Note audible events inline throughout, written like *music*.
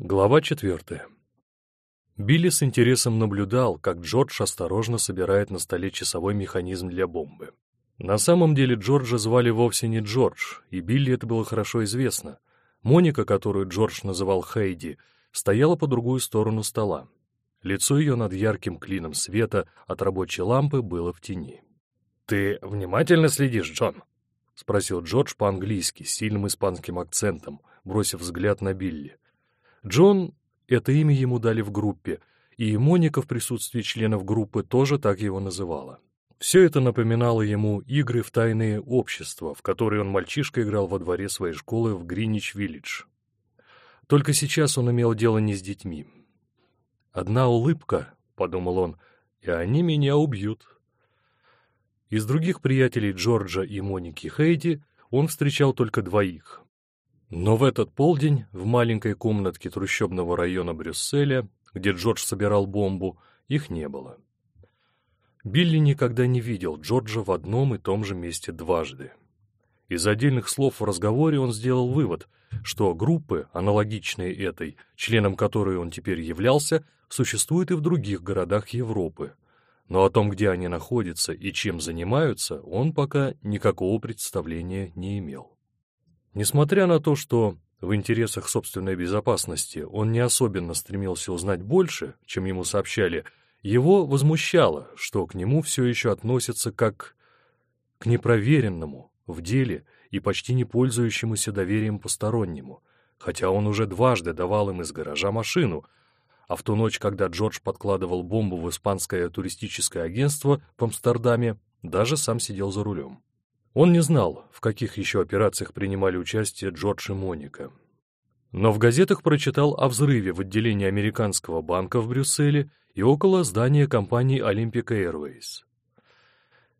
Глава четвертая. Билли с интересом наблюдал, как Джордж осторожно собирает на столе часовой механизм для бомбы. На самом деле Джорджа звали вовсе не Джордж, и Билли это было хорошо известно. Моника, которую Джордж называл Хейди, стояла по другую сторону стола. Лицо ее над ярким клином света от рабочей лампы было в тени. «Ты внимательно следишь, Джон?» — спросил Джордж по-английски, с сильным испанским акцентом, бросив взгляд на Билли. Джон — это имя ему дали в группе, и Моника в присутствии членов группы тоже так его называла. Все это напоминало ему игры в тайные общества, в которые он мальчишка играл во дворе своей школы в Гринич-Виллидж. Только сейчас он имел дело не с детьми. «Одна улыбка», — подумал он, — «и они меня убьют». Из других приятелей Джорджа и Моники Хейди он встречал только двоих но в этот полдень в маленькой комнатке трущобного района Брюсселя, где Джордж собирал бомбу, их не было. Билли никогда не видел Джорджа в одном и том же месте дважды. Из отдельных слов в разговоре он сделал вывод, что группы, аналогичные этой, членом которой он теперь являлся, существуют и в других городах Европы. Но о том, где они находятся и чем занимаются, он пока никакого представления не имел. Несмотря на то, что в интересах собственной безопасности он не особенно стремился узнать больше, чем ему сообщали, его возмущало, что к нему все еще относятся как к непроверенному в деле и почти не пользующемуся доверием постороннему, хотя он уже дважды давал им из гаража машину, а в ту ночь, когда Джордж подкладывал бомбу в испанское туристическое агентство в Амстердаме, даже сам сидел за рулем. Он не знал, в каких еще операциях принимали участие Джордж и Моника. Но в газетах прочитал о взрыве в отделении американского банка в Брюсселе и около здания компании Olympic Airways.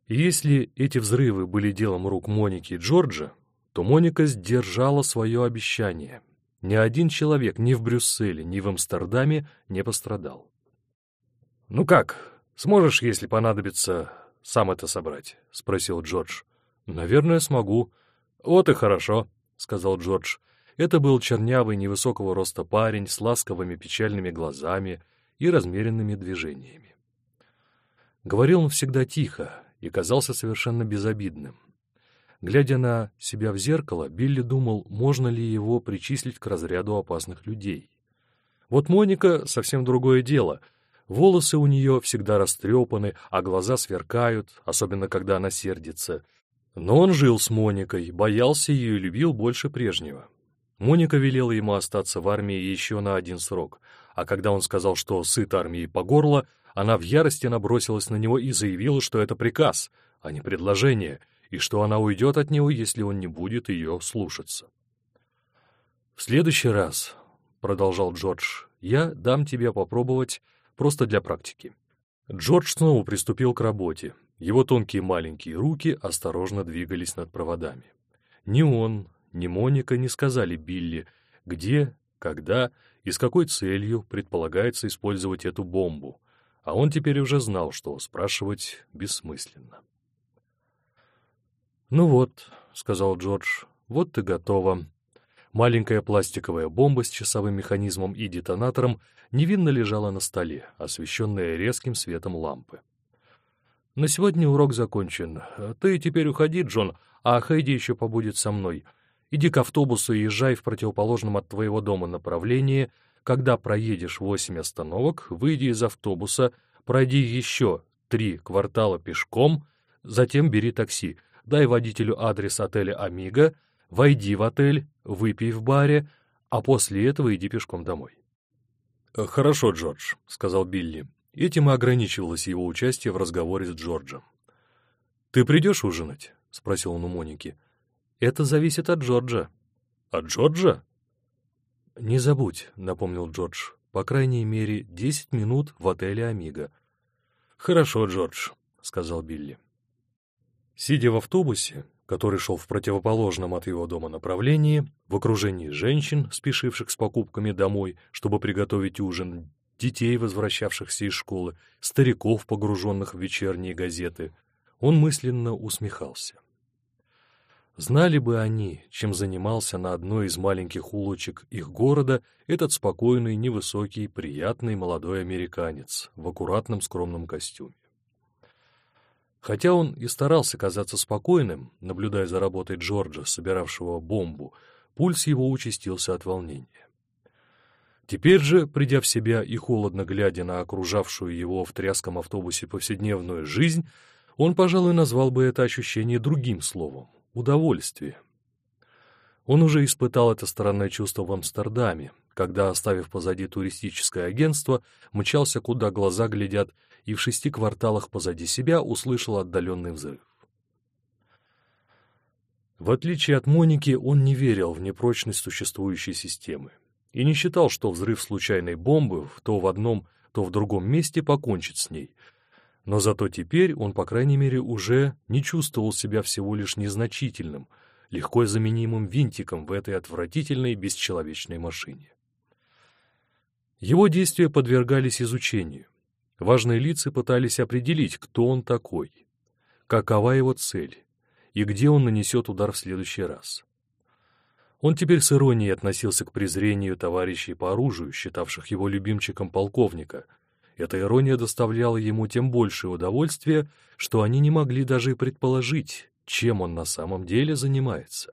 И если эти взрывы были делом рук Моники и Джорджа, то Моника сдержала свое обещание. Ни один человек ни в Брюсселе, ни в Амстердаме не пострадал. «Ну как, сможешь, если понадобится, сам это собрать?» — спросил Джордж. «Наверное, смогу». «Вот и хорошо», — сказал Джордж. Это был чернявый, невысокого роста парень с ласковыми печальными глазами и размеренными движениями. Говорил он всегда тихо и казался совершенно безобидным. Глядя на себя в зеркало, Билли думал, можно ли его причислить к разряду опасных людей. Вот Моника — совсем другое дело. Волосы у нее всегда растрепаны, а глаза сверкают, особенно когда она сердится — но он жил с Моникой, боялся ее и любил больше прежнего. Моника велела ему остаться в армии еще на один срок, а когда он сказал, что сыт армией по горло, она в ярости набросилась на него и заявила, что это приказ, а не предложение, и что она уйдет от него, если он не будет ее слушаться. «В следующий раз», — продолжал Джордж, — «я дам тебе попробовать просто для практики». Джордж снова приступил к работе, его тонкие маленькие руки осторожно двигались над проводами. Ни он, ни Моника не сказали Билли, где, когда и с какой целью предполагается использовать эту бомбу, а он теперь уже знал, что спрашивать бессмысленно. «Ну вот», — сказал Джордж, — «вот ты готова». Маленькая пластиковая бомба с часовым механизмом и детонатором невинно лежала на столе, освещенная резким светом лампы. На сегодня урок закончен. Ты теперь уходи, Джон, а Хэйди еще побудет со мной. Иди к автобусу и езжай в противоположном от твоего дома направлении. Когда проедешь восемь остановок, выйди из автобуса, пройди еще три квартала пешком, затем бери такси. Дай водителю адрес отеля «Амиго», войди в отель, выпей в баре, а после этого иди пешком домой. «Хорошо, Джордж», — сказал Билли. Этим и ограничивалось его участие в разговоре с Джорджем. «Ты придешь ужинать?» — спросил он у Моники. «Это зависит от Джорджа». «От Джорджа?» «Не забудь», — напомнил Джордж. «По крайней мере, десять минут в отеле «Амиго». «Хорошо, Джордж», — сказал Билли. Сидя в автобусе, который шел в противоположном от его дома направлении, в окружении женщин, спешивших с покупками домой, чтобы приготовить ужин, детей, возвращавшихся из школы, стариков, погруженных в вечерние газеты. Он мысленно усмехался. Знали бы они, чем занимался на одной из маленьких улочек их города этот спокойный, невысокий, приятный молодой американец в аккуратном скромном костюме. Хотя он и старался казаться спокойным, наблюдая за работой Джорджа, собиравшего бомбу, пульс его участился от волнения. Теперь же, придя в себя и холодно глядя на окружавшую его в тряском автобусе повседневную жизнь, он, пожалуй, назвал бы это ощущение другим словом — удовольствие. Он уже испытал это странное чувство в Амстердаме, когда, оставив позади туристическое агентство, мчался, куда глаза глядят, и в шести кварталах позади себя услышал отдаленный взрыв. В отличие от Моники, он не верил в непрочность существующей системы и не считал, что взрыв случайной бомбы то в одном, то в другом месте покончит с ней. Но зато теперь он, по крайней мере, уже не чувствовал себя всего лишь незначительным, легко заменимым винтиком в этой отвратительной бесчеловечной машине. Его действия подвергались изучению. Важные лица пытались определить, кто он такой, какова его цель и где он нанесет удар в следующий раз. Он теперь с иронией относился к презрению товарищей по оружию, считавших его любимчиком полковника. Эта ирония доставляла ему тем большее удовольствие, что они не могли даже предположить, чем он на самом деле занимается.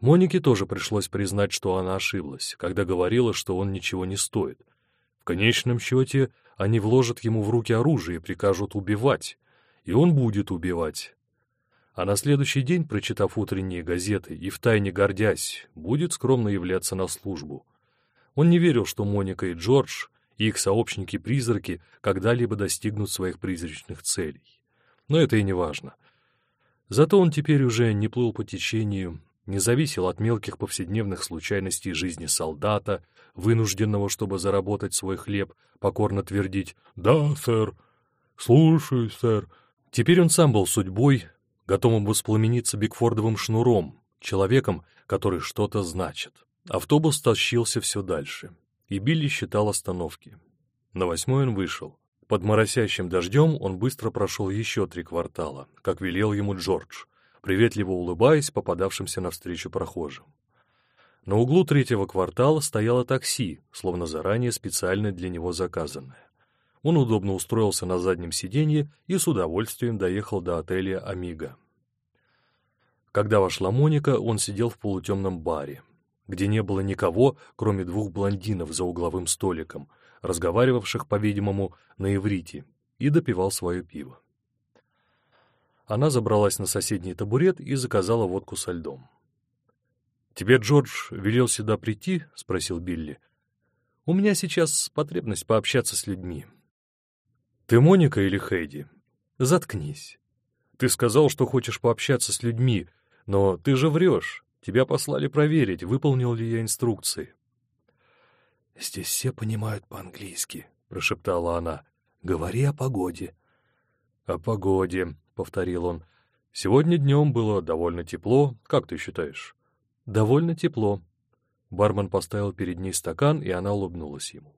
Монике тоже пришлось признать, что она ошиблась, когда говорила, что он ничего не стоит. В конечном счете, они вложат ему в руки оружие и прикажут убивать, и он будет убивать, а на следующий день, прочитав утренние газеты и втайне гордясь, будет скромно являться на службу. Он не верил, что Моника и Джордж и их сообщники-призраки когда-либо достигнут своих призрачных целей. Но это и не важно. Зато он теперь уже не плыл по течению, не зависел от мелких повседневных случайностей жизни солдата, вынужденного, чтобы заработать свой хлеб, покорно твердить «Да, сэр», «Слушаюсь, сэр». Теперь он сам был судьбой, готовым воспламениться бигфордовым шнуром, человеком, который что-то значит. Автобус тащился все дальше, и Билли считал остановки. На восьмой он вышел. Под моросящим дождем он быстро прошел еще три квартала, как велел ему Джордж, приветливо улыбаясь попадавшимся навстречу прохожим. На углу третьего квартала стояло такси, словно заранее специально для него заказанное. Он удобно устроился на заднем сиденье и с удовольствием доехал до отеля «Амиго». Когда вошла Моника, он сидел в полутемном баре, где не было никого, кроме двух блондинов за угловым столиком, разговаривавших, по-видимому, на иврите, и допивал свое пиво. Она забралась на соседний табурет и заказала водку со льдом. «Тебе Джордж велел сюда прийти?» — спросил Билли. «У меня сейчас потребность пообщаться с людьми. «Ты Моника или Хейди?» «Заткнись. Ты сказал, что хочешь пообщаться с людьми, но ты же врешь. Тебя послали проверить, выполнил ли я инструкции». «Здесь все понимают по-английски», — прошептала она. «Говори о погоде». «О погоде», — повторил он. «Сегодня днем было довольно тепло. Как ты считаешь?» «Довольно тепло». Бармен поставил перед ней стакан, и она улыбнулась ему.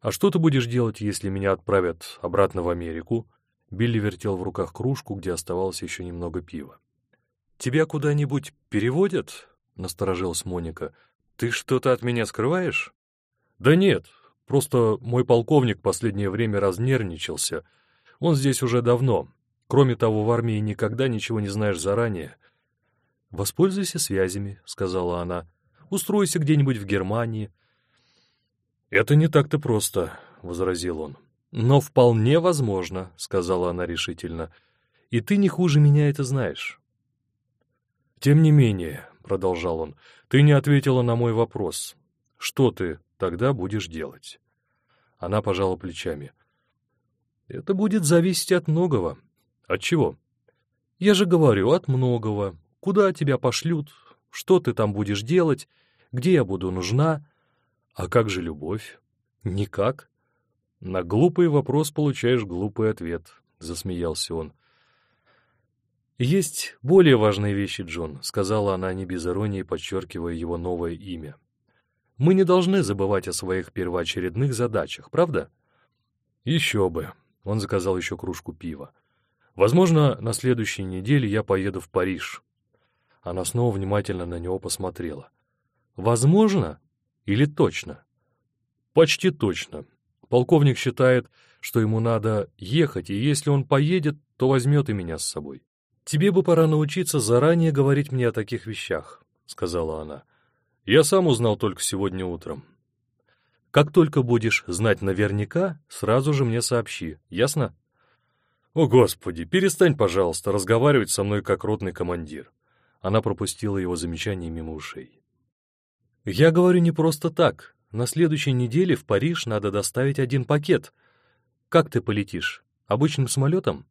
«А что ты будешь делать, если меня отправят обратно в Америку?» Билли вертел в руках кружку, где оставалось еще немного пива. «Тебя куда-нибудь переводят?» — насторожилась Моника. «Ты что-то от меня скрываешь?» «Да нет, просто мой полковник последнее время разнервничался. Он здесь уже давно. Кроме того, в армии никогда ничего не знаешь заранее». «Воспользуйся связями», — сказала она. «Устройся где-нибудь в Германии, «Это не так-то просто», — возразил он. «Но вполне возможно», — сказала она решительно. «И ты не хуже меня это знаешь». «Тем не менее», — продолжал он, — «ты не ответила на мой вопрос. Что ты тогда будешь делать?» Она пожала плечами. «Это будет зависеть от многого». «От чего?» «Я же говорю, от многого. Куда тебя пошлют? Что ты там будешь делать? Где я буду нужна?» А как же любовь? Никак. На глупый вопрос получаешь глупый ответ, засмеялся он. «Есть более важные вещи, Джон», — сказала она не без иронии, подчеркивая его новое имя. «Мы не должны забывать о своих первоочередных задачах, правда?» «Еще бы», — он заказал еще кружку пива. Возможно, на следующей неделе я поеду в Париж. Она снова внимательно на него посмотрела. Возможно или точно? Почти точно. Полковник считает, что ему надо ехать, и если он поедет, то возьмет и меня с собой. «Тебе бы пора научиться заранее говорить мне о таких вещах», — сказала она. «Я сам узнал только сегодня утром. Как только будешь знать наверняка, сразу же мне сообщи, ясно?» «О, Господи, перестань, пожалуйста, разговаривать со мной как ротный командир». Она пропустила его замечание мимо ушей. «Я говорю не просто так. На следующей неделе в Париж надо доставить один пакет. Как ты полетишь? Обычным самолетом?»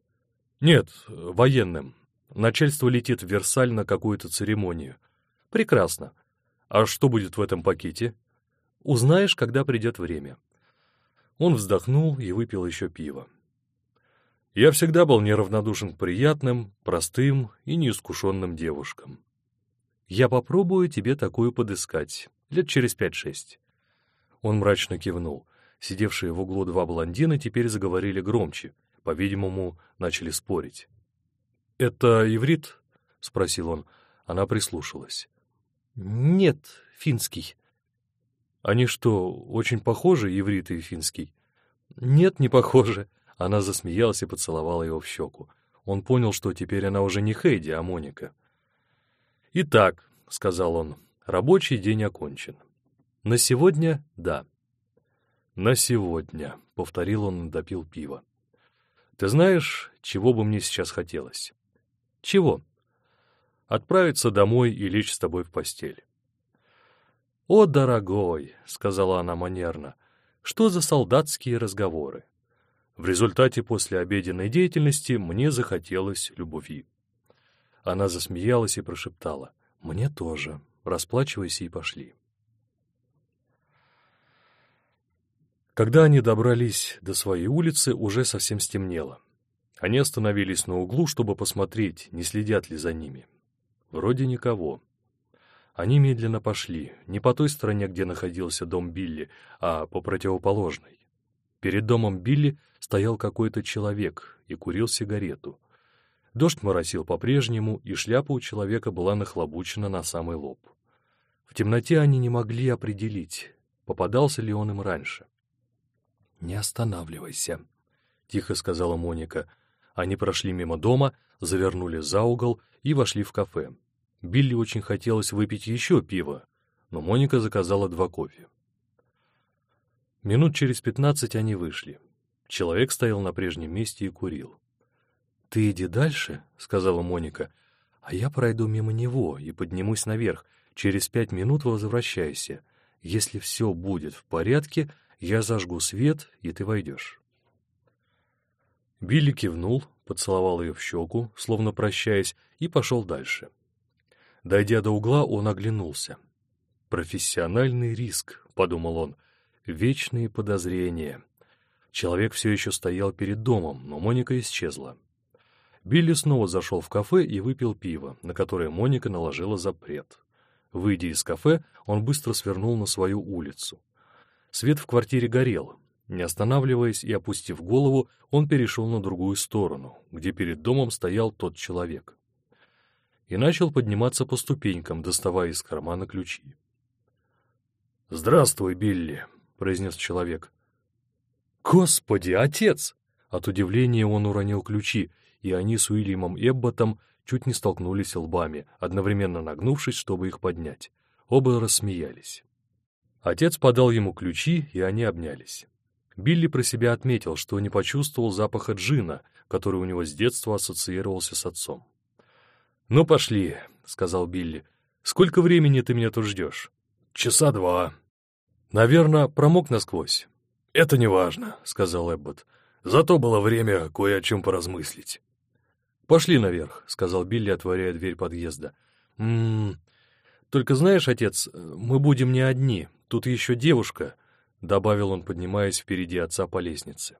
«Нет, военным. Начальство летит в Версаль на какую-то церемонию. Прекрасно. А что будет в этом пакете? Узнаешь, когда придет время». Он вздохнул и выпил еще пиво. Я всегда был неравнодушен к приятным, простым и неискушенным девушкам. Я попробую тебе такую подыскать, лет через пять-шесть. Он мрачно кивнул. Сидевшие в углу два блондина теперь заговорили громче, по-видимому, начали спорить. «Это иврит?» — спросил он. Она прислушалась. «Нет, финский». «Они что, очень похожи, иврит и финский?» «Нет, не похожи», она засмеялась и поцеловала его в щеку. Он понял, что теперь она уже не Хейди, а Моника. «Итак», — сказал он, — «рабочий день окончен. На сегодня — да». «На сегодня», — повторил он и допил пиво. «Ты знаешь, чего бы мне сейчас хотелось?» «Чего?» «Отправиться домой и лечь с тобой в постель». «О, дорогой», — сказала она манерно, — «что за солдатские разговоры? В результате после обеденной деятельности мне захотелось любви. Она засмеялась и прошептала. «Мне тоже. Расплачивайся и пошли». Когда они добрались до своей улицы, уже совсем стемнело. Они остановились на углу, чтобы посмотреть, не следят ли за ними. Вроде никого. Они медленно пошли, не по той стороне, где находился дом Билли, а по противоположной. Перед домом Билли стоял какой-то человек и курил сигарету. Дождь моросил по-прежнему, и шляпа у человека была нахлобучена на самый лоб. В темноте они не могли определить, попадался ли он им раньше. «Не останавливайся», — тихо сказала Моника. Они прошли мимо дома, завернули за угол и вошли в кафе. Билли очень хотелось выпить еще пиво, но Моника заказала два кофе. Минут через пятнадцать они вышли. Человек стоял на прежнем месте и курил. «Ты иди дальше», — сказала Моника, — «а я пройду мимо него и поднимусь наверх. Через пять минут возвращайся. Если все будет в порядке, я зажгу свет, и ты войдешь». Билли кивнул, поцеловал ее в щеку, словно прощаясь, и пошел дальше. Дойдя до угла, он оглянулся. «Профессиональный риск», — подумал он, — «вечные подозрения». Человек все еще стоял перед домом, но Моника исчезла. Билли снова зашел в кафе и выпил пиво, на которое Моника наложила запрет. Выйдя из кафе, он быстро свернул на свою улицу. Свет в квартире горел. Не останавливаясь и опустив голову, он перешел на другую сторону, где перед домом стоял тот человек. И начал подниматься по ступенькам, доставая из кармана ключи. «Здравствуй, Билли», — произнес человек. «Господи, отец!» От удивления он уронил ключи, и они с Уильямом Эбботом чуть не столкнулись лбами, одновременно нагнувшись, чтобы их поднять. Оба рассмеялись. Отец подал ему ключи, и они обнялись. Билли про себя отметил, что не почувствовал запаха джина, который у него с детства ассоциировался с отцом. «Ну, пошли», — сказал Билли. «Сколько времени ты меня тут ждешь?» «Часа два». «Наверное, промок насквозь». «Это не важно», — сказал Эббот. «Зато было время кое о чем поразмыслить». «Пошли наверх», — сказал Билли, отворяя дверь подъезда. «М -м, «Только знаешь, отец, мы будем не одни, тут еще девушка», — добавил он, поднимаясь впереди отца по лестнице.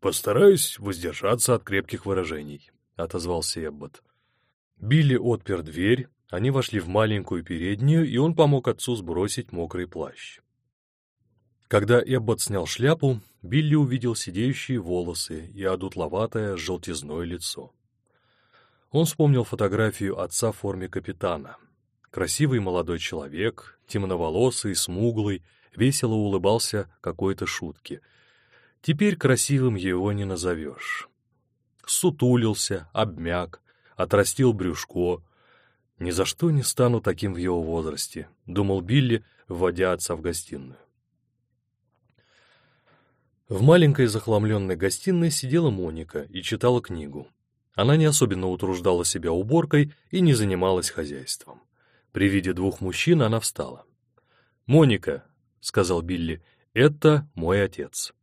«Постараюсь воздержаться от крепких выражений», — отозвался Эббот. Билли отпер дверь, они вошли в маленькую переднюю, и он помог отцу сбросить мокрый плащ. Когда Эббот снял шляпу, Билли увидел сидеющие волосы и одутловатое желтизное лицо. Он вспомнил фотографию отца в форме капитана. Красивый молодой человек, темноволосый, смуглый, весело улыбался какой-то шутке. Теперь красивым его не назовешь. Сутулился, обмяк, отрастил брюшко. «Ни за что не стану таким в его возрасте», — думал Билли, вводя отца в гостиную. В маленькой захламленной гостиной сидела Моника и читала книгу. Она не особенно утруждала себя уборкой и не занималась хозяйством. При виде двух мужчин она встала. «Моника», — сказал Билли, — «это мой отец».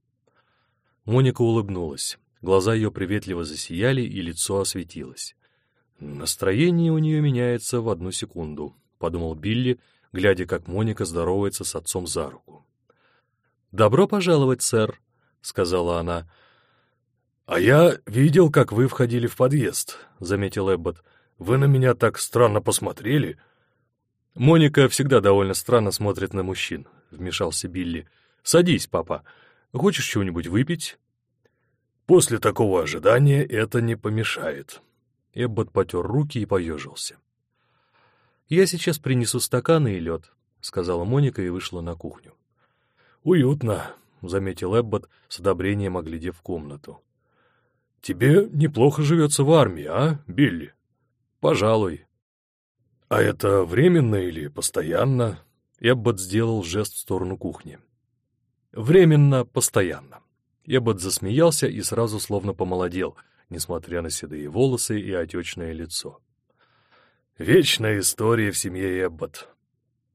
Моника улыбнулась. Глаза ее приветливо засияли, и лицо осветилось. «Настроение у нее меняется в одну секунду», — подумал Билли, глядя, как Моника здоровается с отцом за руку. «Добро пожаловать, сэр», — сказала она. «А я видел, как вы входили в подъезд», — заметил Эббот. «Вы на меня так странно посмотрели». «Моника всегда довольно странно смотрит на мужчин», — вмешался Билли. «Садись, папа. Хочешь чего-нибудь выпить?» «После такого ожидания это не помешает». Эббот потер руки и поежился. «Я сейчас принесу стаканы и лед», — сказала Моника и вышла на кухню. «Уютно», — заметил Эббот, с одобрением оглядев комнату. «Тебе неплохо живется в армии, а, Билли?» «Пожалуй». «А это временно или постоянно?» Эббот сделал жест в сторону кухни. «Временно, постоянно». Эббот засмеялся и сразу словно помолодел, несмотря на седые волосы и отечное лицо. «Вечная история в семье Эббот».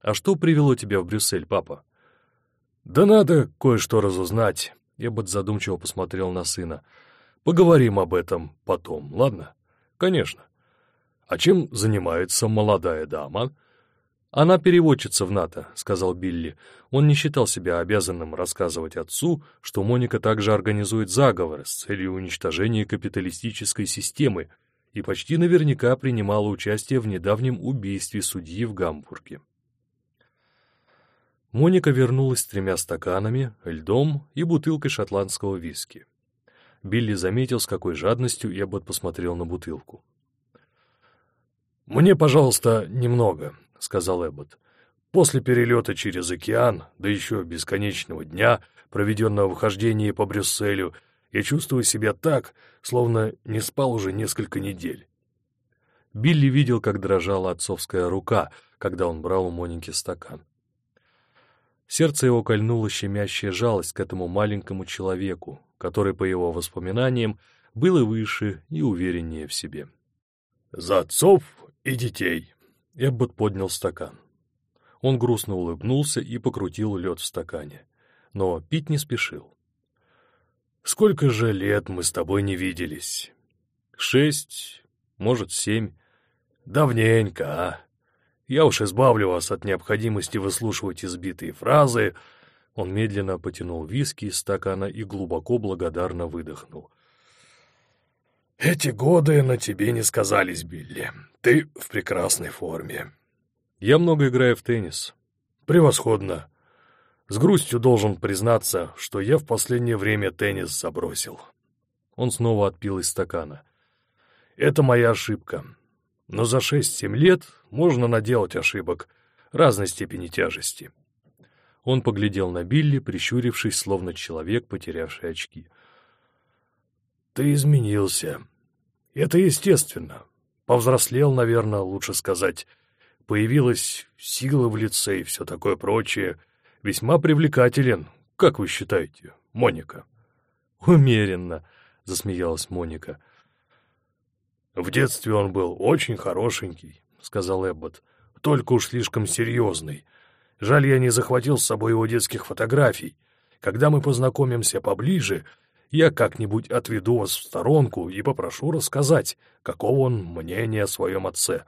«А что привело тебя в Брюссель, папа?» «Да надо кое-что разузнать», — Эббот задумчиво посмотрел на сына. «Поговорим об этом потом, ладно?» «Конечно». «А чем занимается молодая дама?» «Она переводчица в НАТО», — сказал Билли. Он не считал себя обязанным рассказывать отцу, что Моника также организует заговор с целью уничтожения капиталистической системы и почти наверняка принимала участие в недавнем убийстве судьи в Гамбурге. Моника вернулась с тремя стаканами, льдом и бутылкой шотландского виски. Билли заметил, с какой жадностью Эббот посмотрел на бутылку. «Мне, пожалуйста, немного», — сказал Эббот. «После перелета через океан, да еще бесконечного дня, проведенного в хождении по Брюсселю, я чувствую себя так, словно не спал уже несколько недель». Билли видел, как дрожала отцовская рука, когда он брал у Моники стакан. Сердце его кольнула щемящая жалость к этому маленькому человеку, который, по его воспоминаниям, был и выше, и увереннее в себе. «За отцов и детей!» Эббот поднял стакан. Он грустно улыбнулся и покрутил лед в стакане, но пить не спешил. «Сколько же лет мы с тобой не виделись?» «Шесть, может, семь. Давненько, а?» Я уж избавлю вас от необходимости выслушивать избитые фразы». Он медленно потянул виски из стакана и глубоко благодарно выдохнул. «Эти годы на тебе не сказались, Билли. Ты в прекрасной форме». «Я много играю в теннис». «Превосходно. С грустью должен признаться, что я в последнее время теннис забросил». Он снова отпил из стакана. «Это моя ошибка. Но за шесть-семь лет можно наделать ошибок разной степени тяжести. Он поглядел на Билли, прищурившись, словно человек, потерявший очки. «Ты изменился. Это естественно. Повзрослел, наверное, лучше сказать. Появилась сила в лице и все такое прочее. Весьма привлекателен, как вы считаете, Моника?» «Умеренно», — засмеялась Моника. «В детстве он был очень хорошенький», — сказал Эббот. «Только уж слишком серьезный. Жаль, я не захватил с собой его детских фотографий. Когда мы познакомимся поближе, я как-нибудь отведу вас в сторонку и попрошу рассказать, какого он мнения о своем отце.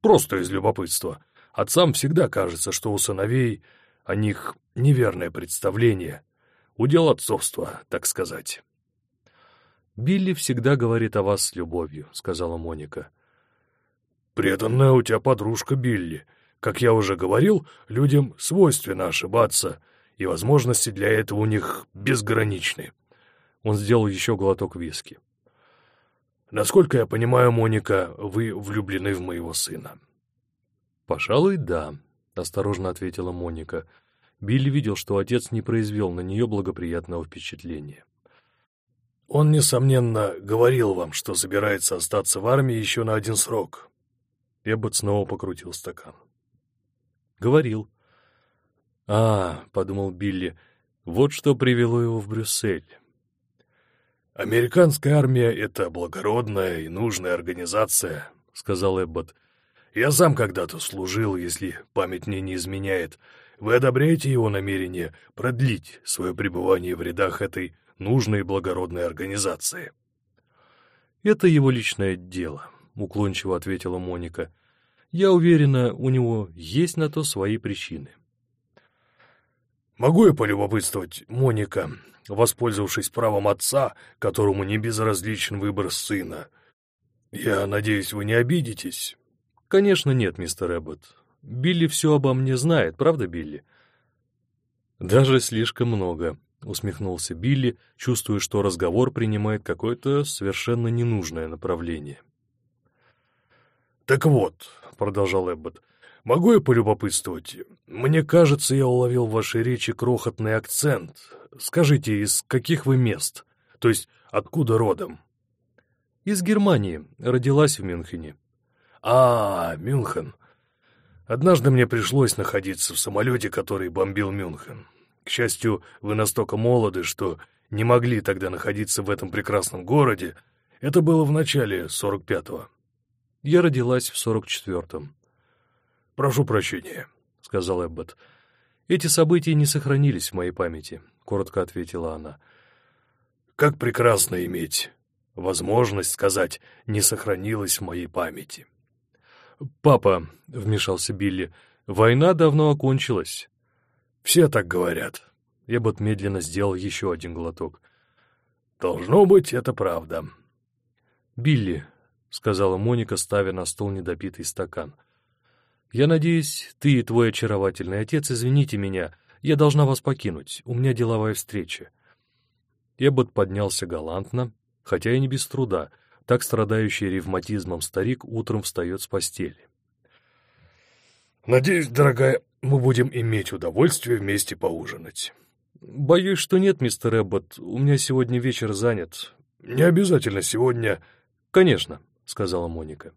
Просто из любопытства. Отцам всегда кажется, что у сыновей о них неверное представление. Удел отцовства, так сказать». «Билли всегда говорит о вас с любовью», — сказала Моника. «Преданная у тебя подружка Билли. Как я уже говорил, людям свойственно ошибаться, и возможности для этого у них безграничны. Он сделал еще глоток виски. Насколько я понимаю, Моника, вы влюблены в моего сына. Пожалуй, да, осторожно ответила Моника. Билли видел, что отец не произвел на нее благоприятного впечатления. Он, несомненно, говорил вам, что собирается остаться в армии еще на один срок. Эббот снова покрутил стакан. Говорил. А, подумал Билли, вот что привело его в Брюссель. «Американская армия — это благородная и нужная организация», — сказал Эббот. «Я сам когда-то служил, если память мне не изменяет. Вы одобряете его намерение продлить свое пребывание в рядах этой нужной и благородной организации?» «Это его личное дело», — уклончиво ответила Моника. «Я уверена, у него есть на то свои причины». «Могу я полюбопытствовать, Моника, воспользовавшись правом отца, которому не безразличен выбор сына? Я надеюсь, вы не обидитесь?» «Конечно нет, мистер Эббот. Билли все обо мне знает, правда, Билли?» «Даже слишком много», — усмехнулся Билли, чувствуя, что разговор принимает какое-то совершенно ненужное направление. «Так вот», — продолжал Эббот, — «могу я полюбопытствовать? Мне кажется, я уловил в вашей речи крохотный акцент. Скажите, из каких вы мест? То есть откуда родом?» «Из Германии. Родилась в Мюнхене». «А, Мюнхен. Однажды мне пришлось находиться в самолете, который бомбил Мюнхен. К счастью, вы настолько молоды, что не могли тогда находиться в этом прекрасном городе. Это было в начале 45-го. Я родилась в 44-м. «Прошу прощения», — сказал Эббот. «Эти события не сохранились в моей памяти», — коротко ответила она. «Как прекрасно иметь возможность сказать «не сохранилось в моей памяти». «Папа», — вмешался Билли, — «война давно окончилась». Все так говорят. Эббот медленно сделал еще один глоток. Должно быть, это правда. «Билли», — сказала Моника, ставя на стол недопитый стакан, — «я надеюсь, ты и твой очаровательный отец извините меня, я должна вас покинуть, у меня деловая встреча». Эббот поднялся галантно, хотя и не без труда, так страдающий ревматизмом старик утром встает с постели. «Надеюсь, дорогая, мы будем иметь удовольствие вместе поужинать». «Боюсь, что нет, мистер Эббот. У меня сегодня вечер занят». «Не обязательно сегодня». «Конечно», — сказала Моника.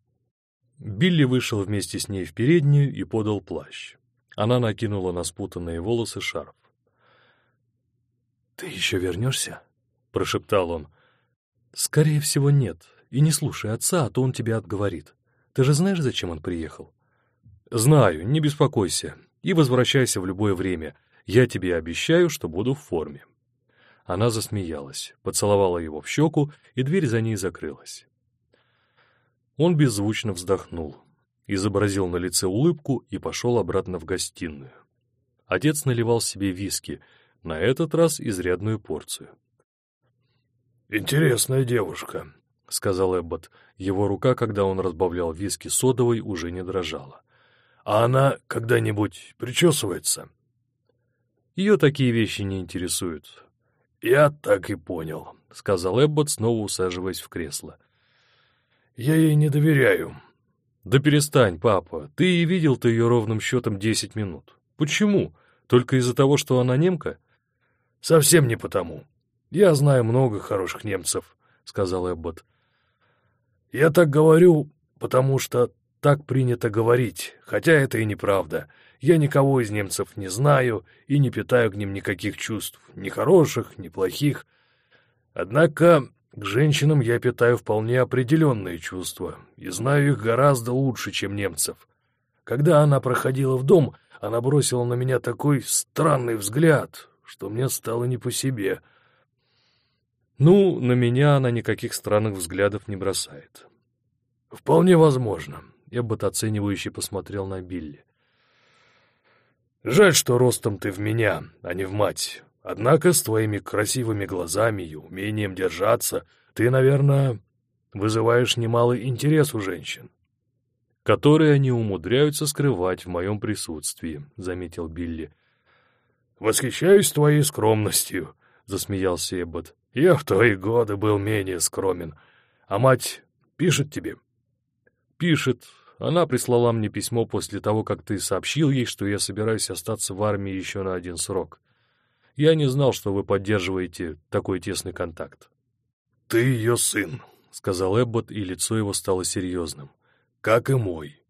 Билли вышел вместе с ней в переднюю и подал плащ. Она накинула на спутанные волосы шарф. «Ты еще вернешься?» — прошептал он. «Скорее всего, нет. И не слушай отца, а то он тебя отговорит. Ты же знаешь, зачем он приехал?» «Знаю, не беспокойся и возвращайся в любое время. Я тебе обещаю, что буду в форме». Она засмеялась, поцеловала его в щеку, и дверь за ней закрылась. Он беззвучно вздохнул, изобразил на лице улыбку и пошел обратно в гостиную. Отец наливал себе виски, на этот раз изрядную порцию. «Интересная девушка», — сказал Эббот. Его рука, когда он разбавлял виски содовой, уже не дрожала. А она когда-нибудь причесывается? Ее такие вещи не интересуют. Я так и понял, — сказал Эббот, снова усаживаясь в кресло. Я ей не доверяю. Да перестань, папа, ты и видел-то ее ровным счетом десять минут. Почему? Только из-за того, что она немка? Совсем не потому. Я знаю много хороших немцев, — сказал Эббот. Я так говорю, потому что так принято говорить, хотя это и неправда. Я никого из немцев не знаю и не питаю к ним никаких чувств, ни хороших, ни плохих. Однако к женщинам я питаю вполне определенные чувства и знаю их гораздо лучше, чем немцев. Когда она проходила в дом, она бросила на меня такой странный взгляд, что мне стало не по себе. Ну, на меня она никаких странных взглядов не бросает. Вполне возможно. Эббот оценивающе посмотрел на Билли. «Жаль, что ростом ты в меня, а не в мать. Однако с твоими красивыми глазами и умением держаться ты, наверное, вызываешь немалый интерес у женщин». «Которые они умудряются скрывать в моем присутствии», — заметил Билли. «Восхищаюсь твоей скромностью», — засмеялся Эббот. «Я в твои годы был менее скромен. А мать пишет тебе?» «Пишет. Она прислала мне письмо после того, как ты сообщил ей, что я собираюсь остаться в армии еще на один срок. Я не знал, что вы поддерживаете такой тесный контакт». «Ты ее сын», — сказал Эббот, и лицо его стало серьезным. «Как и мой.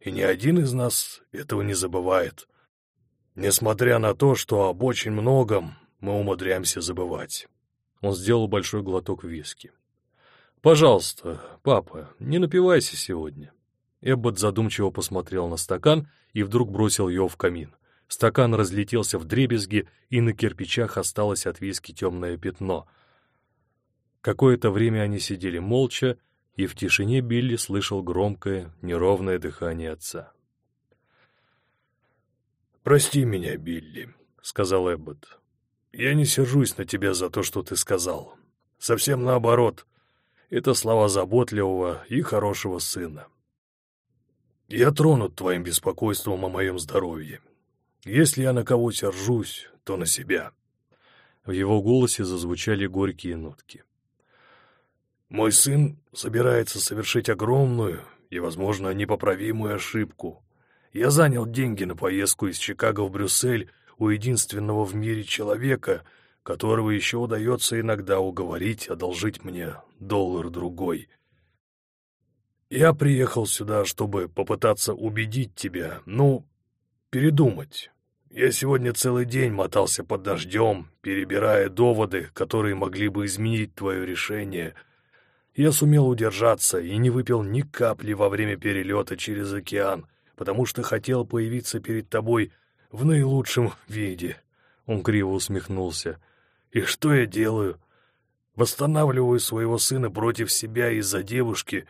И ни один из нас этого не забывает. Несмотря на то, что об очень многом мы умудряемся забывать». Он сделал большой глоток виски. «Пожалуйста, папа, не напивайся сегодня». Эббот задумчиво посмотрел на стакан и вдруг бросил его в камин. Стакан разлетелся в дребезги, и на кирпичах осталось от виски темное пятно. Какое-то время они сидели молча, и в тишине Билли слышал громкое, неровное дыхание отца. «Прости меня, Билли», — сказал Эббот. «Я не сержусь на тебя за то, что ты сказал. Совсем наоборот. Это слова заботливого и хорошего сына. Я тронут твоим беспокойством о моем здоровье. Если я на кого сержусь, то на себя». В его голосе зазвучали горькие нотки. «Мой сын собирается совершить огромную и, возможно, непоправимую ошибку. Я занял деньги на поездку из Чикаго в Брюссель у единственного в мире человека, которого еще удается иногда уговорить одолжить мне доллар-другой. Я приехал сюда, чтобы попытаться убедить тебя, ну, передумать. Я сегодня целый день мотался под дождем, перебирая доводы, которые могли бы изменить твое решение. Я сумел удержаться и не выпил ни капли во время перелета через океан, потому что хотел появиться перед тобой в наилучшем *laughs* виде. Он криво усмехнулся. И что я делаю? Восстанавливаю своего сына против себя из-за девушки,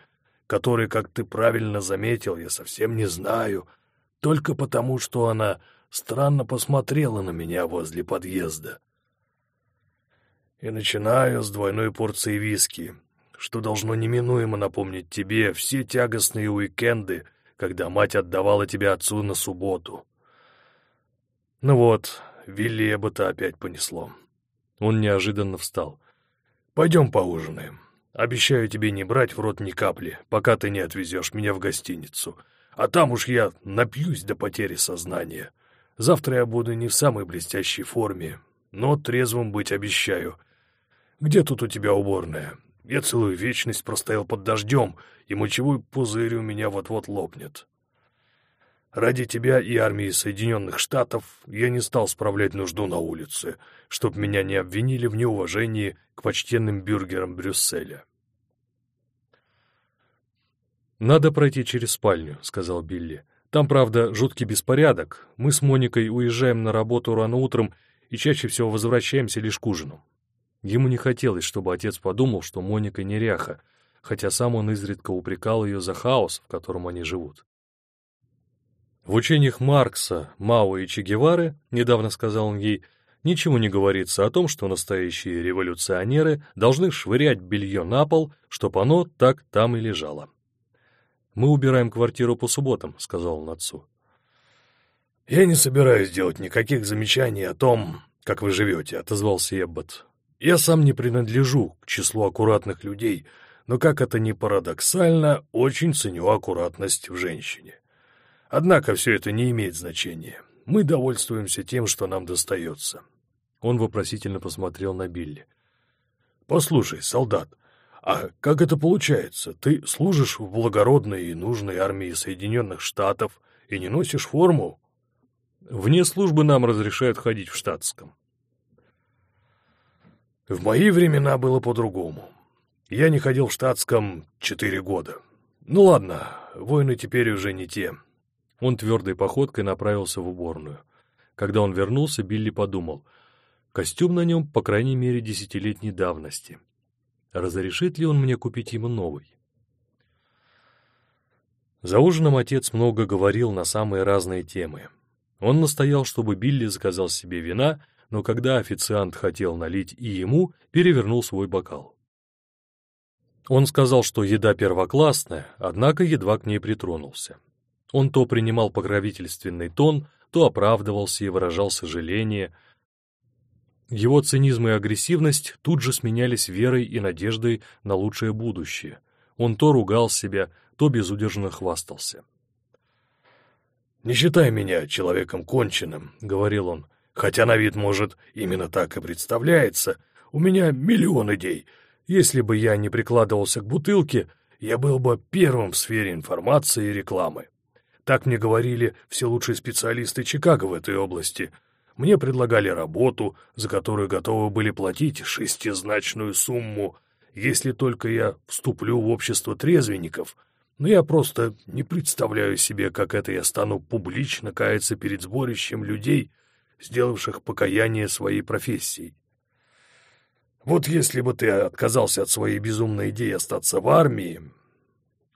которой, как ты правильно заметил, я совсем не знаю, только потому, что она странно посмотрела на меня возле подъезда. И начинаю с двойной порции виски, что должно неминуемо напомнить тебе все тягостные уикенды, когда мать отдавала тебя отцу на субботу. Ну вот, Вилли Эббота опять понесло. Он неожиданно встал. «Пойдем поужинаем. Обещаю тебе не брать в рот ни капли, пока ты не отвезешь меня в гостиницу. А там уж я напьюсь до потери сознания». Завтра я буду не в самой блестящей форме, но трезвым быть обещаю. Где тут у тебя уборная? Я целую вечность простоял под дождем, и мочевой пузырь у меня вот-вот лопнет. Ради тебя и армии Соединенных Штатов я не стал справлять нужду на улице, чтоб меня не обвинили в неуважении к почтенным бюргерам Брюсселя. «Надо пройти через спальню», — сказал Билли. Там, правда, жуткий беспорядок. Мы с Моникой уезжаем на работу рано утром и чаще всего возвращаемся лишь к ужину. Ему не хотелось, чтобы отец подумал, что Моника неряха, хотя сам он изредка упрекал ее за хаос, в котором они живут. В учениях Маркса, Мао и Че Гевары, недавно сказал он ей, ничего не говорится о том, что настоящие революционеры должны швырять белье на пол, чтобы оно так там и лежало. «Мы убираем квартиру по субботам», — сказал он отцу. «Я не собираюсь делать никаких замечаний о том, как вы живете», — отозвался Эббот. «Я сам не принадлежу к числу аккуратных людей, но, как это ни парадоксально, очень ценю аккуратность в женщине. Однако все это не имеет значения. Мы довольствуемся тем, что нам достается». Он вопросительно посмотрел на Билли. «Послушай, солдат, а как это получается? Ты служишь в благородной и нужной армии Соединенных Штатов и не носишь форму? Вне службы нам разрешают ходить в штатском. В мои времена было по-другому. Я не ходил в штатском четыре года. Ну ладно, войны теперь уже не те. Он твердой походкой направился в уборную. Когда он вернулся, Билли подумал. Костюм на нем, по крайней мере, десятилетней давности — разрешит ли он мне купить ему новый. За ужином отец много говорил на самые разные темы. Он настоял, чтобы Билли заказал себе вина, но когда официант хотел налить и ему, перевернул свой бокал. Он сказал, что еда первоклассная, однако едва к ней притронулся. Он то принимал покровительственный тон, то оправдывался и выражал сожаление. Его цинизм и агрессивность тут же сменялись верой и надеждой на лучшее будущее. Он то ругал себя, то безудержно хвастался. «Не считай меня человеком конченным», — говорил он, «хотя на вид, может, именно так и представляется. У меня миллион идей. Если бы я не прикладывался к бутылке, я был бы первым в сфере информации и рекламы. Так мне говорили все лучшие специалисты Чикаго в этой области. Мне предлагали работу, за которую готовы были платить шестизначную сумму, если только я вступлю в общество трезвенников. Но я просто не представляю себе, как это я стану публично каяться перед сборищем людей, сделавших покаяние своей профессией. Вот если бы ты отказался от своей безумной идеи остаться в армии,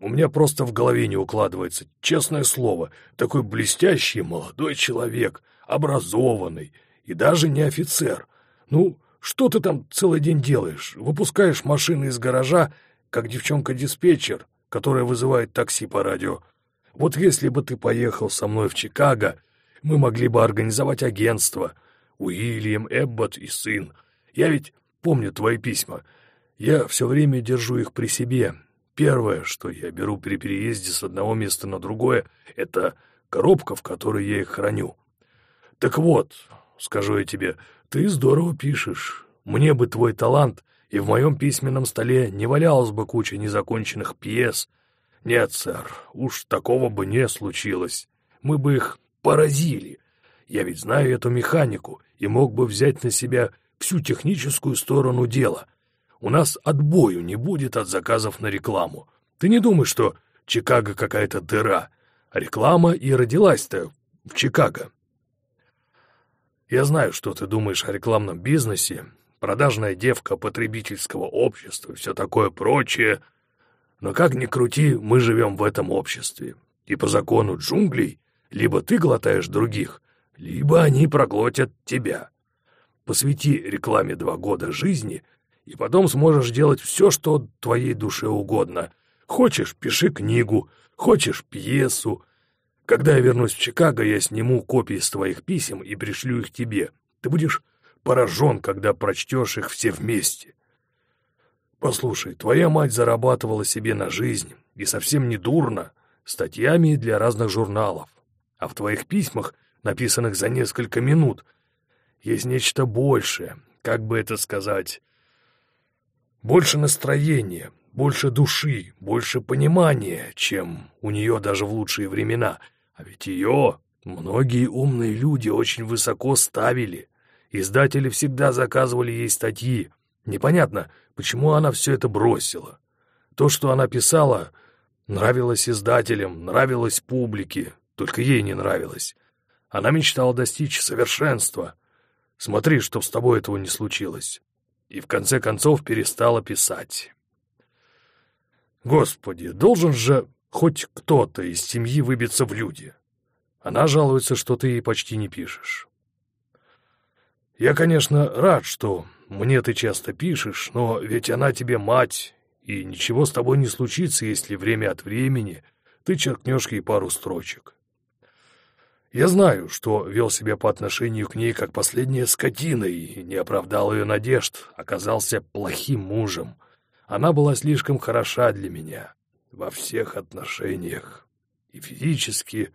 у меня просто в голове не укладывается, честное слово, такой блестящий молодой человек, образованный и даже не офицер. Ну, что ты там целый день делаешь? Выпускаешь машины из гаража, как девчонка-диспетчер, которая вызывает такси по радио. Вот если бы ты поехал со мной в Чикаго, мы могли бы организовать агентство. Уильям, Эббот и сын. Я ведь помню твои письма. Я все время держу их при себе, Первое, что я беру при переезде с одного места на другое, это коробка, в которой я их храню. Так вот, скажу я тебе, ты здорово пишешь. Мне бы твой талант, и в моем письменном столе не валялась бы куча незаконченных пьес. Нет, сэр, уж такого бы не случилось. Мы бы их поразили. Я ведь знаю эту механику и мог бы взять на себя всю техническую сторону дела — у нас отбою не будет от заказов на рекламу. Ты не думай, что Чикаго какая-то дыра. реклама и родилась-то в Чикаго. Я знаю, что ты думаешь о рекламном бизнесе, продажная девка потребительского общества все такое прочее. Но как ни крути, мы живем в этом обществе. И по закону джунглей либо ты глотаешь других, либо они проглотят тебя. Посвяти рекламе два года жизни — и потом сможешь делать все, что твоей душе угодно. Хочешь — пиши книгу, хочешь — пьесу. Когда я вернусь в Чикаго, я сниму копии с твоих писем и пришлю их тебе. Ты будешь поражен, когда прочтешь их все вместе. Послушай, твоя мать зарабатывала себе на жизнь, и совсем не дурно, статьями для разных журналов. А в твоих письмах, написанных за несколько минут, есть нечто большее, как бы это сказать, больше настроения, больше души, больше понимания, чем у нее даже в лучшие времена. А ведь ее многие умные люди очень высоко ставили. Издатели всегда заказывали ей статьи. Непонятно, почему она все это бросила. То, что она писала, нравилось издателям, нравилось публике, только ей не нравилось. Она мечтала достичь совершенства. Смотри, чтоб с тобой этого не случилось и в конце концов перестала писать. Господи, должен же хоть кто-то из семьи выбиться в люди. Она жалуется, что ты ей почти не пишешь. Я, конечно, рад, что мне ты часто пишешь, но ведь она тебе мать, и ничего с тобой не случится, если время от времени ты черкнешь ей пару строчек. Я знаю, что вел себя по отношению к ней как последняя скотина и не оправдал ее надежд, оказался плохим мужем. Она была слишком хороша для меня во всех отношениях, и физически,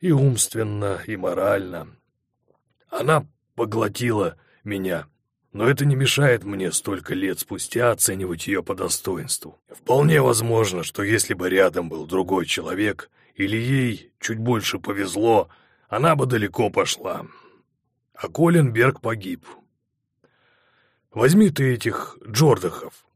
и умственно, и морально. Она поглотила меня, но это не мешает мне столько лет спустя оценивать ее по достоинству. Вполне возможно, что если бы рядом был другой человек, или ей чуть больше повезло, она бы далеко пошла. А Коленберг погиб. Возьми ты этих Джордахов.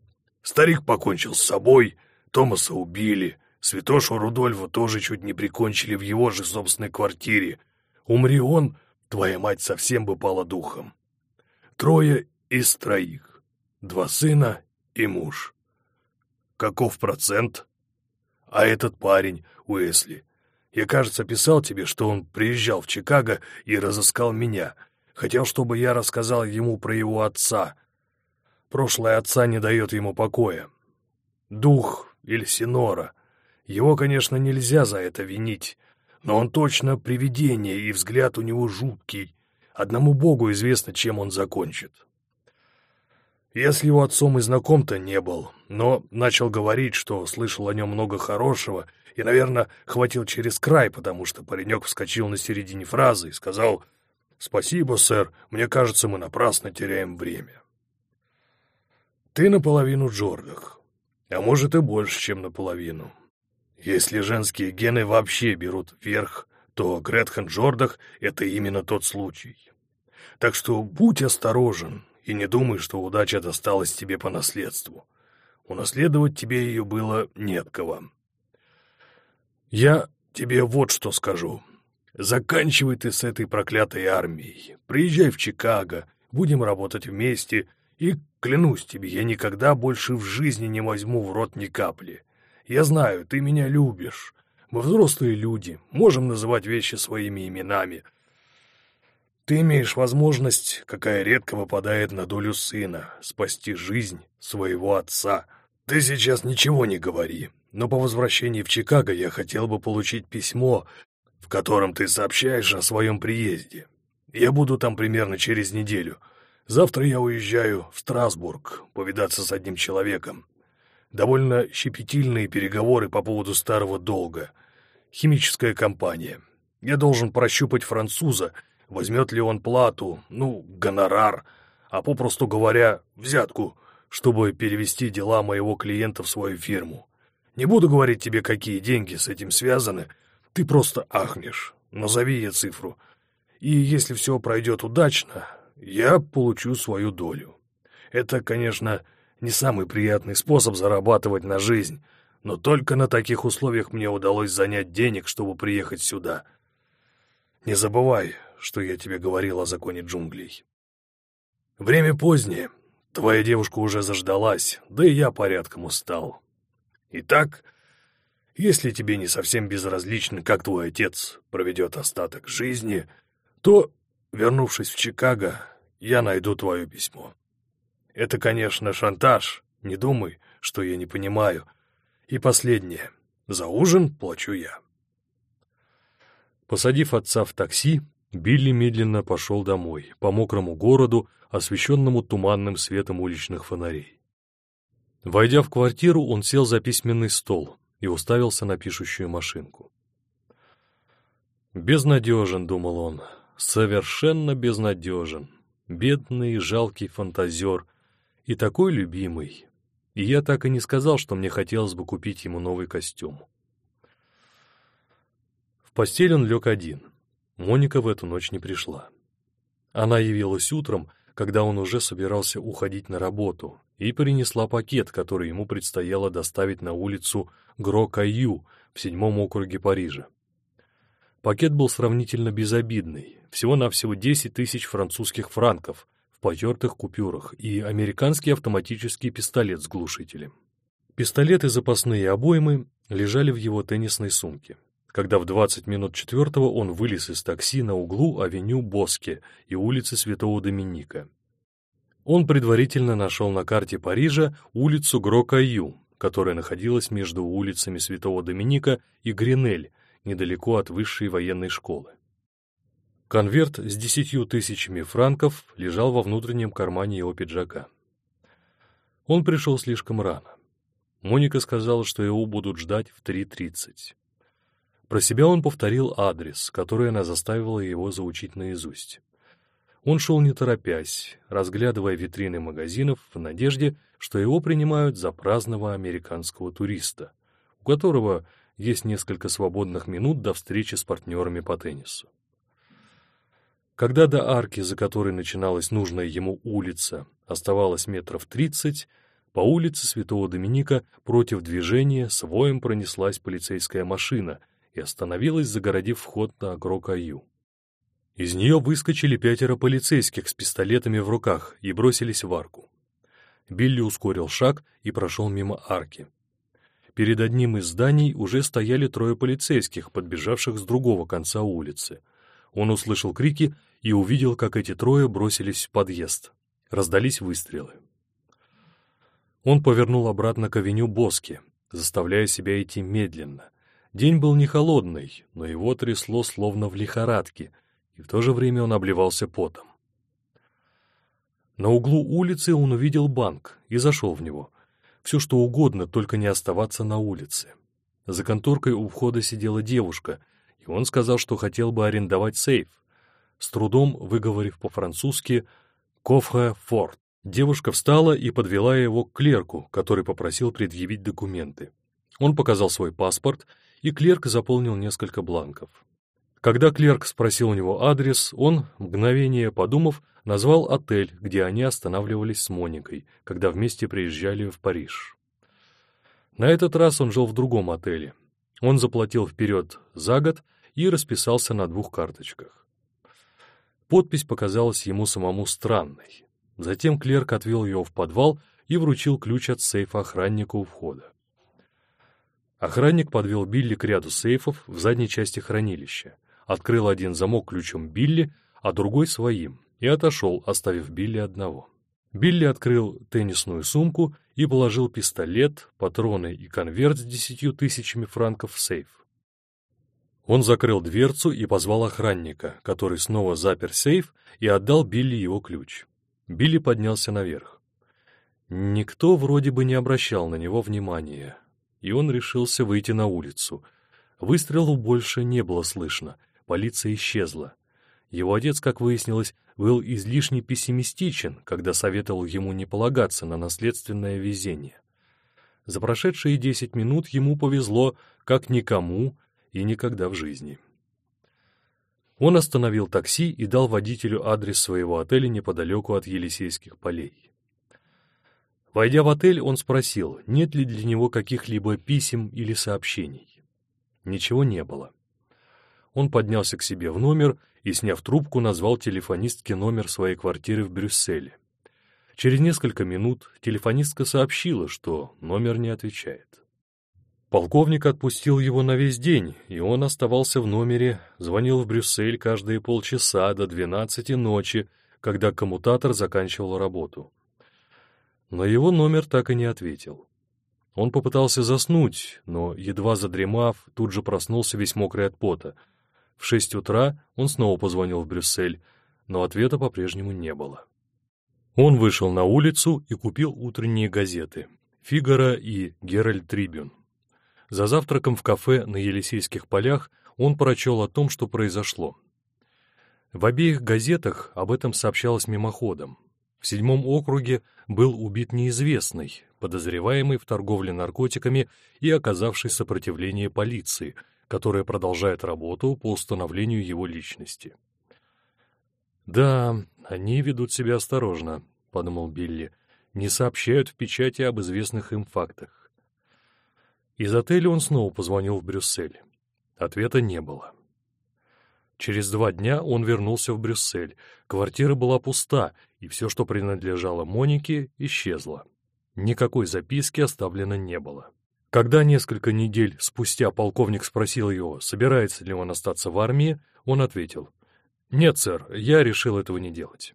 Старик покончил с собой, Томаса убили, святошу Рудольфа тоже чуть не прикончили в его же собственной квартире. Умри он, твоя мать совсем бы пала духом. Трое из троих, два сына и муж. Каков процент? А этот парень, Уэсли. Я, кажется, писал тебе, что он приезжал в Чикаго и разыскал меня. Хотел, чтобы я рассказал ему про его отца. Прошлое отца не дает ему покоя. Дух Эльсинора. Его, конечно, нельзя за это винить, но он точно привидение, и взгляд у него жуткий. Одному богу известно, чем он закончит. Я с его отцом и знаком-то не был, но начал говорить, что слышал о нем много хорошего, и, наверное, хватил через край, потому что паренек вскочил на середине фразы и сказал «Спасибо, сэр, мне кажется, мы напрасно теряем время». Ты наполовину Джордах, а может и больше, чем наполовину. Если женские гены вообще берут верх, то Гретхен Джордах — это именно тот случай. Так что будь осторожен и не думай, что удача досталась тебе по наследству. Унаследовать тебе ее было не от кого. Я тебе вот что скажу. Заканчивай ты с этой проклятой армией. Приезжай в Чикаго, будем работать вместе — и, клянусь тебе, я никогда больше в жизни не возьму в рот ни капли. Я знаю, ты меня любишь. Мы взрослые люди, можем называть вещи своими именами. Ты имеешь возможность, какая редко выпадает на долю сына, спасти жизнь своего отца. Ты сейчас ничего не говори, но по возвращении в Чикаго я хотел бы получить письмо, в котором ты сообщаешь о своем приезде. Я буду там примерно через неделю — Завтра я уезжаю в Страсбург повидаться с одним человеком. Довольно щепетильные переговоры по поводу старого долга. Химическая компания. Я должен прощупать француза, возьмет ли он плату, ну, гонорар, а попросту говоря, взятку, чтобы перевести дела моего клиента в свою фирму. Не буду говорить тебе, какие деньги с этим связаны, ты просто ахнешь. Назови я цифру. И если все пройдет удачно, я получу свою долю. Это, конечно, не самый приятный способ зарабатывать на жизнь, но только на таких условиях мне удалось занять денег, чтобы приехать сюда. Не забывай, что я тебе говорил о законе джунглей. Время позднее. Твоя девушка уже заждалась, да и я порядком устал. Итак, если тебе не совсем безразлично, как твой отец проведет остаток жизни, то, вернувшись в Чикаго, я найду твое письмо. Это, конечно, шантаж, не думай, что я не понимаю. И последнее. За ужин плачу я. Посадив отца в такси, Билли медленно пошел домой, по мокрому городу, освещенному туманным светом уличных фонарей. Войдя в квартиру, он сел за письменный стол и уставился на пишущую машинку. «Безнадежен», — думал он, — «совершенно безнадежен бедный жалкий фантазер, и такой любимый. И я так и не сказал, что мне хотелось бы купить ему новый костюм. В постель он лег один. Моника в эту ночь не пришла. Она явилась утром, когда он уже собирался уходить на работу, и принесла пакет, который ему предстояло доставить на улицу Гро-Каю в седьмом округе Парижа. Пакет был сравнительно безобидный, всего-навсего 10 тысяч французских франков в потертых купюрах и американский автоматический пистолет с глушителем. Пистолет и запасные обоймы лежали в его теннисной сумке, когда в 20 минут четвертого он вылез из такси на углу авеню Боске и улицы Святого Доминика. Он предварительно нашел на карте Парижа улицу Гро-Каю, которая находилась между улицами Святого Доминика и Гринель, недалеко от высшей военной школы. Конверт с десятью тысячами франков лежал во внутреннем кармане его пиджака. Он пришел слишком рано. Моника сказала, что его будут ждать в 3.30. Про себя он повторил адрес, который она заставила его заучить наизусть. Он шел не торопясь, разглядывая витрины магазинов в надежде, что его принимают за праздного американского туриста, у которого есть несколько свободных минут до встречи с партнерами по теннису. Когда до арки, за которой начиналась нужная ему улица, оставалось метров тридцать, по улице Святого Доминика против движения с воем пронеслась полицейская машина и остановилась, загородив вход на Агрокаю. Из нее выскочили пятеро полицейских с пистолетами в руках и бросились в арку. Билли ускорил шаг и прошел мимо арки. Перед одним из зданий уже стояли трое полицейских, подбежавших с другого конца улицы. Он услышал крики и увидел, как эти трое бросились в подъезд. Раздались выстрелы. Он повернул обратно к авеню Боски, заставляя себя идти медленно. День был не холодный, но его трясло словно в лихорадке, и в то же время он обливался потом. На углу улицы он увидел банк и зашел в него. Все что угодно, только не оставаться на улице. За конторкой у входа сидела девушка, и он сказал, что хотел бы арендовать сейф. С трудом выговорив по-французски «Кофре форт». Девушка встала и подвела его к клерку, который попросил предъявить документы. Он показал свой паспорт, и клерк заполнил несколько бланков. Когда клерк спросил у него адрес, он, мгновение подумав, назвал отель, где они останавливались с Моникой, когда вместе приезжали в Париж. На этот раз он жил в другом отеле. Он заплатил вперед за год и расписался на двух карточках. Подпись показалась ему самому странной. Затем клерк отвел ее в подвал и вручил ключ от сейфа охраннику у входа. Охранник подвел Билли к ряду сейфов в задней части хранилища, открыл один замок ключом Билли, а другой своим, и отошел, оставив Билли одного. Билли открыл теннисную сумку и положил пистолет, патроны и конверт с десятью тысячами франков в сейф. Он закрыл дверцу и позвал охранника, который снова запер сейф и отдал Билли его ключ. Билли поднялся наверх. Никто вроде бы не обращал на него внимания, и он решился выйти на улицу. Выстрелов больше не было слышно, полиция исчезла. Его отец, как выяснилось, был излишне пессимистичен, когда советовал ему не полагаться на наследственное везение. За прошедшие десять минут ему повезло, как никому и никогда в жизни. Он остановил такси и дал водителю адрес своего отеля неподалеку от Елисейских полей. Войдя в отель, он спросил, нет ли для него каких-либо писем или сообщений. Ничего не было. Он поднялся к себе в номер и, сняв трубку, назвал телефонистке номер своей квартиры в Брюсселе. Через несколько минут телефонистка сообщила, что номер не отвечает. Полковник отпустил его на весь день, и он оставался в номере, звонил в Брюссель каждые полчаса до двенадцати ночи, когда коммутатор заканчивал работу. Но его номер так и не ответил. Он попытался заснуть, но, едва задремав, тут же проснулся весь мокрый от пота — в шесть утра он снова позвонил в Брюссель, но ответа по-прежнему не было. Он вышел на улицу и купил утренние газеты «Фигаро» и «Геральт Трибюн». За завтраком в кафе на Елисейских полях он прочел о том, что произошло. В обеих газетах об этом сообщалось мимоходом. В седьмом округе был убит неизвестный, подозреваемый в торговле наркотиками и оказавший сопротивление полиции — которая продолжает работу по установлению его личности. «Да, они ведут себя осторожно», — подумал Билли, — «не сообщают в печати об известных им фактах». Из отеля он снова позвонил в Брюссель. Ответа не было. Через два дня он вернулся в Брюссель. Квартира была пуста, и все, что принадлежало Монике, исчезло. Никакой записки оставлено не было. Когда несколько недель спустя полковник спросил его, собирается ли он остаться в армии, он ответил, «Нет, сэр, я решил этого не делать».